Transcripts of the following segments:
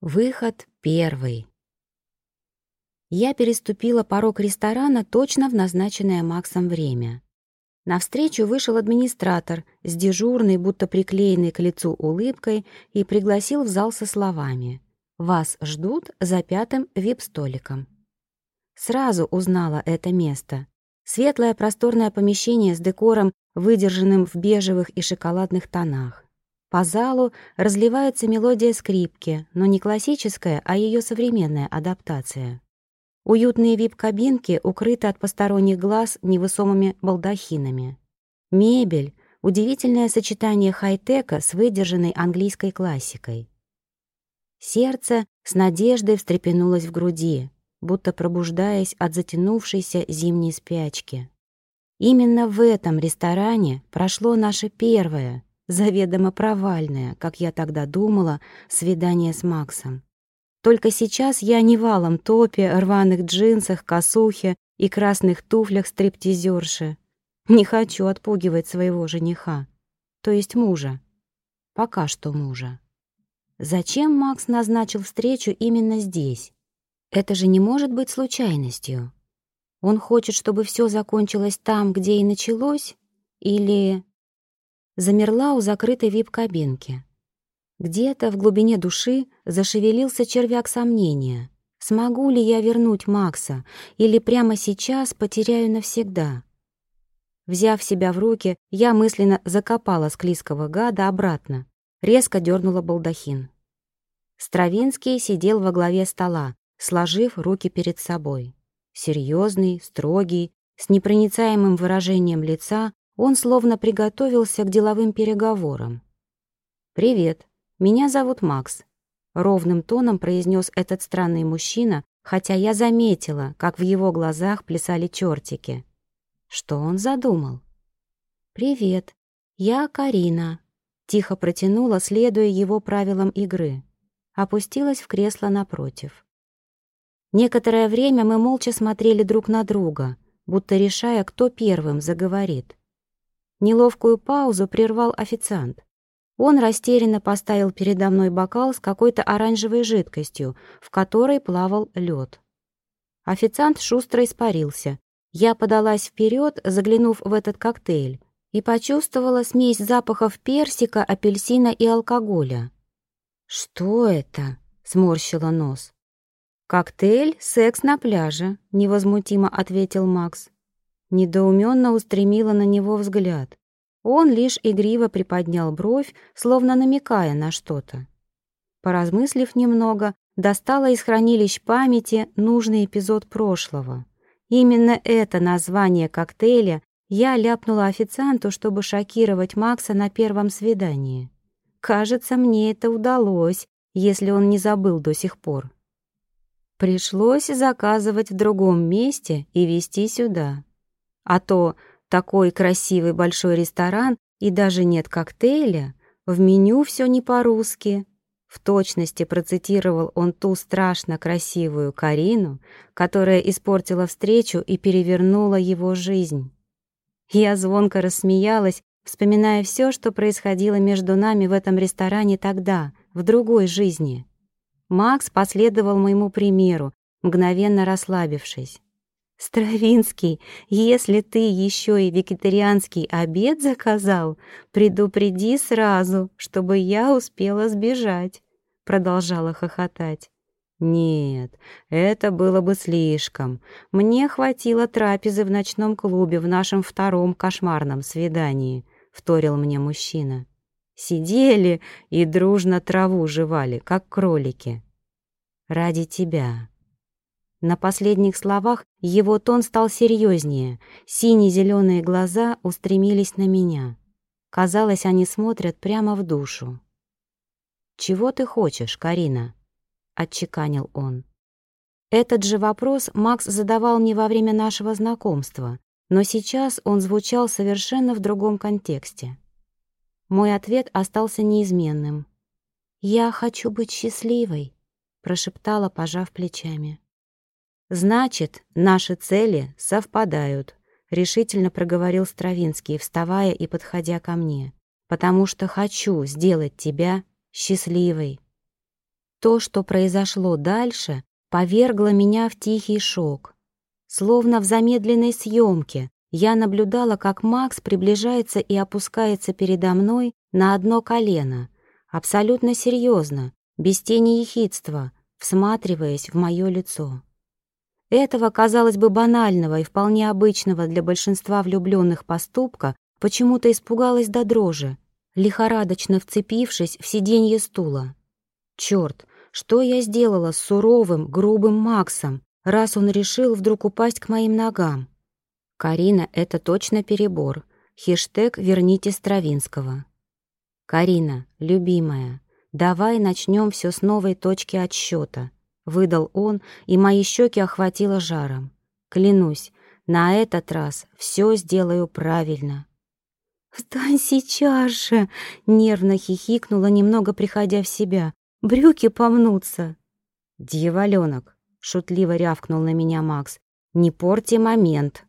Выход первый. Я переступила порог ресторана точно в назначенное Максом время. Навстречу вышел администратор с дежурной, будто приклеенной к лицу улыбкой, и пригласил в зал со словами «Вас ждут за пятым вип-столиком». Сразу узнала это место. Светлое просторное помещение с декором, выдержанным в бежевых и шоколадных тонах. По залу разливается мелодия скрипки, но не классическая, а ее современная адаптация. Уютные вип-кабинки укрыты от посторонних глаз невысомыми балдахинами. Мебель — удивительное сочетание хай-тека с выдержанной английской классикой. Сердце с надеждой встрепенулось в груди, будто пробуждаясь от затянувшейся зимней спячки. Именно в этом ресторане прошло наше первое — заведомо провальное, как я тогда думала, свидание с Максом. Только сейчас я не валом топе, рваных джинсах, косухе и красных туфлях стриптизерши. Не хочу отпугивать своего жениха, то есть мужа. Пока что мужа. Зачем Макс назначил встречу именно здесь? Это же не может быть случайностью. Он хочет, чтобы все закончилось там, где и началось? Или замерла у закрытой вип-кабинки. Где-то в глубине души зашевелился червяк сомнения. Смогу ли я вернуть Макса или прямо сейчас потеряю навсегда? Взяв себя в руки, я мысленно закопала склизкого гада обратно, резко дернула балдахин. Стравинский сидел во главе стола, сложив руки перед собой. Серьезный, строгий, с непроницаемым выражением лица, он словно приготовился к деловым переговорам. «Привет, меня зовут Макс», — ровным тоном произнес этот странный мужчина, хотя я заметила, как в его глазах плясали чертики. Что он задумал? «Привет, я Карина», — тихо протянула, следуя его правилам игры. Опустилась в кресло напротив. Некоторое время мы молча смотрели друг на друга, будто решая, кто первым заговорит. Неловкую паузу прервал официант. Он растерянно поставил передо мной бокал с какой-то оранжевой жидкостью, в которой плавал лед. Официант шустро испарился. Я подалась вперед, заглянув в этот коктейль, и почувствовала смесь запахов персика, апельсина и алкоголя. «Что это?» — сморщила нос. «Коктейль «Секс на пляже», — невозмутимо ответил Макс недоуменно устремила на него взгляд. Он лишь игриво приподнял бровь, словно намекая на что-то. Поразмыслив немного, достала из хранилищ памяти нужный эпизод прошлого. Именно это название коктейля я ляпнула официанту, чтобы шокировать Макса на первом свидании. Кажется, мне это удалось, если он не забыл до сих пор. Пришлось заказывать в другом месте и везти сюда. А то такой красивый большой ресторан и даже нет коктейля, в меню все не по-русски. В точности процитировал он ту страшно красивую Карину, которая испортила встречу и перевернула его жизнь. Я звонко рассмеялась, вспоминая все, что происходило между нами в этом ресторане тогда, в другой жизни. Макс последовал моему примеру, мгновенно расслабившись. «Стравинский, если ты еще и вегетарианский обед заказал, предупреди сразу, чтобы я успела сбежать», — продолжала хохотать. «Нет, это было бы слишком. Мне хватило трапезы в ночном клубе в нашем втором кошмарном свидании», — вторил мне мужчина. «Сидели и дружно траву жевали, как кролики. Ради тебя». На последних словах его тон стал серьезнее. Сине-зеленые глаза устремились на меня. Казалось, они смотрят прямо в душу. «Чего ты хочешь, Карина?» — отчеканил он. Этот же вопрос Макс задавал мне во время нашего знакомства, но сейчас он звучал совершенно в другом контексте. Мой ответ остался неизменным. «Я хочу быть счастливой», — прошептала, пожав плечами. «Значит, наши цели совпадают», — решительно проговорил Стравинский, вставая и подходя ко мне, «потому что хочу сделать тебя счастливой». То, что произошло дальше, повергло меня в тихий шок. Словно в замедленной съемке я наблюдала, как Макс приближается и опускается передо мной на одно колено, абсолютно серьезно, без тени ехидства, всматриваясь в мое лицо. Этого, казалось бы, банального и вполне обычного для большинства влюбленных поступка почему-то испугалась до дрожи, лихорадочно вцепившись в сиденье стула. Черт, что я сделала с суровым, грубым Максом, раз он решил вдруг упасть к моим ногам? Карина, это точно перебор. Хештег «Верните Стравинского». Карина, любимая, давай начнем все с новой точки отсчета выдал он, и мои щеки охватило жаром. Клянусь, на этот раз все сделаю правильно. «Встань сейчас же!» — нервно хихикнула, немного приходя в себя. «Брюки помнутся!» «Дьяволёнок!» — шутливо рявкнул на меня Макс. «Не порти момент!»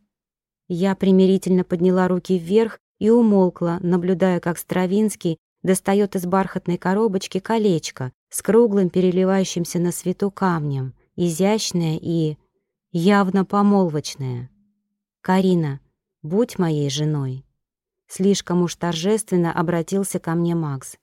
Я примирительно подняла руки вверх и умолкла, наблюдая, как Стравинский достает из бархатной коробочки колечко с круглым переливающимся на свету камнем, изящное и явно помолвочное. «Карина, будь моей женой». Слишком уж торжественно обратился ко мне Макс.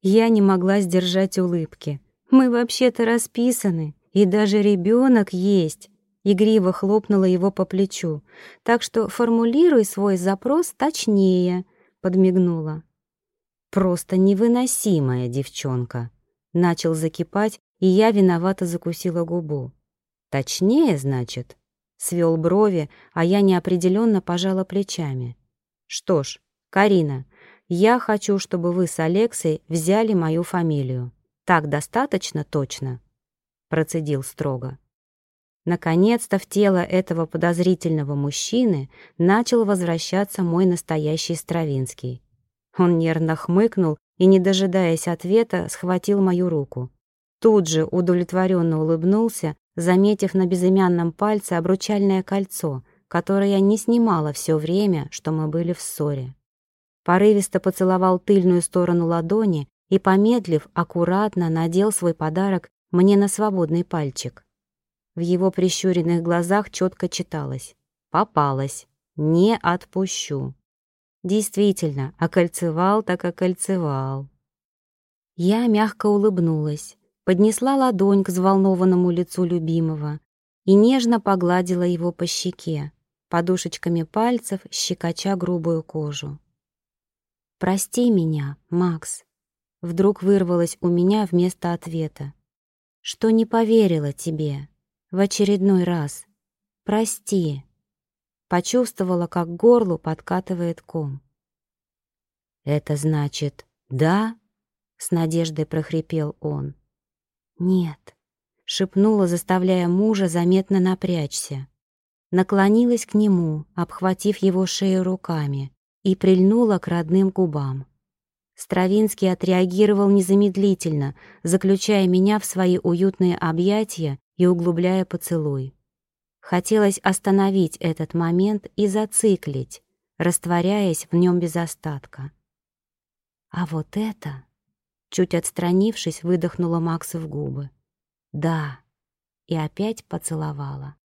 Я не могла сдержать улыбки. «Мы вообще-то расписаны, и даже ребенок есть». Игриво хлопнула его по плечу. «Так что формулируй свой запрос точнее», — подмигнула. Просто невыносимая девчонка. Начал закипать, и я виновато закусила губу. Точнее, значит, свел брови, а я неопределенно пожала плечами. Что ж, Карина, я хочу, чтобы вы с Алексой взяли мою фамилию. Так достаточно точно? Процедил строго. Наконец-то в тело этого подозрительного мужчины начал возвращаться мой настоящий Стравинский. Он нервно хмыкнул и, не дожидаясь ответа, схватил мою руку. Тут же удовлетворенно улыбнулся, заметив на безымянном пальце обручальное кольцо, которое я не снимала все время, что мы были в ссоре. Порывисто поцеловал тыльную сторону ладони и, помедлив, аккуратно надел свой подарок мне на свободный пальчик. В его прищуренных глазах четко читалось «Попалась, не отпущу». Действительно, окольцевал так окольцевал. Я мягко улыбнулась, поднесла ладонь к взволнованному лицу любимого и нежно погладила его по щеке, подушечками пальцев щекоча грубую кожу. «Прости меня, Макс», — вдруг вырвалось у меня вместо ответа, «что не поверила тебе в очередной раз. Прости». Почувствовала, как горлу подкатывает ком. «Это значит, да?» — с надеждой прохрипел он. «Нет», — шепнула, заставляя мужа заметно напрячься. Наклонилась к нему, обхватив его шею руками, и прильнула к родным губам. Стравинский отреагировал незамедлительно, заключая меня в свои уютные объятия и углубляя поцелуй. Хотелось остановить этот момент и зациклить, растворяясь в нем без остатка. А вот это... Чуть отстранившись, выдохнула Макса в губы. «Да». И опять поцеловала.